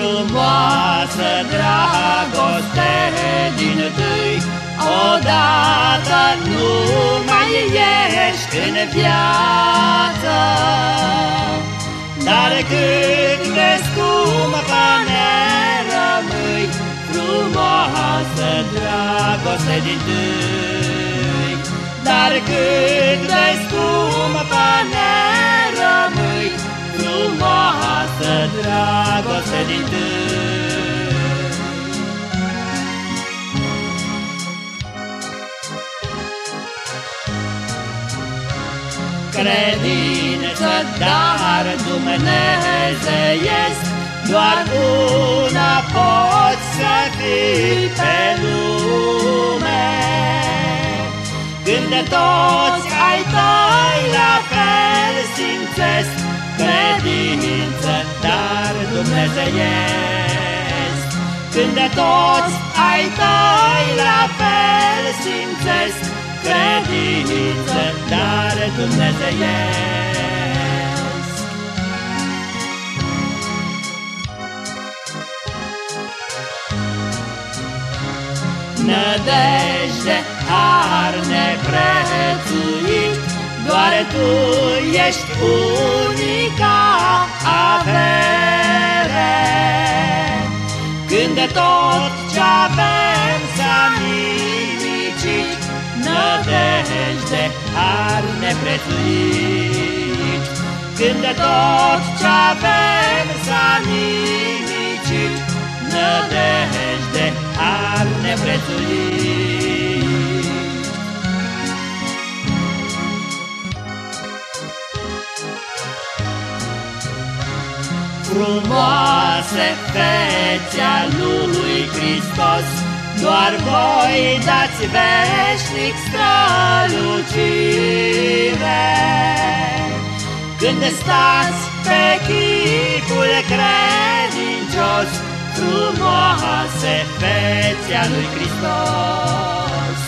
Frumoasă dragoste din tâi, Odată nu mai ești în viață, Dar cât de scumpă ne rămâi, Frumoasă dragoste din tâi, Dar cât de scumpă ne credință, dar dumnezeiesc, doar una poți să fii pe lume. Când de toți ai tăi la fel simțesc, credință, dar dumnezeiesc. Când de toți ai tăi la fel simțesc, credință, dar dumnezeiesc. Nădejde, har neprețuit, doar Tu ești unica avere. Când de tot ce avem nădejde, har neprețuit. Când de tot ce avem s-a nimicit, nădejde, har neprețuit. Frumoase fețea lui Hristos, doar voi dați veșnic strălucire. Când stați pe chipul credincios, Frumoase fețea lui Hristos.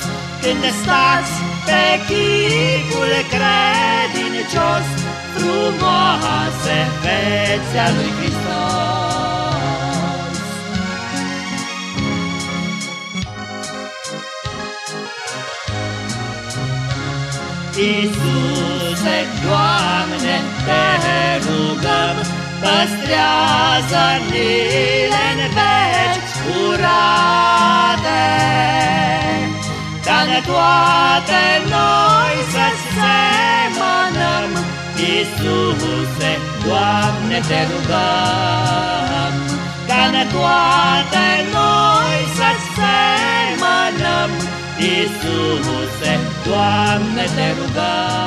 Când stați pe chipul credincios, Frumoase fețea lui Hristos. Iisuse, Doamne, te rugăm, Păstrează-ne în veci curate, Ca ne toate noi să-ți semănăm, Iisuse, Doamne, te rugăm, Ca ne toate noi să-ți semănăm, Iisuse, Doamne, te rugăm.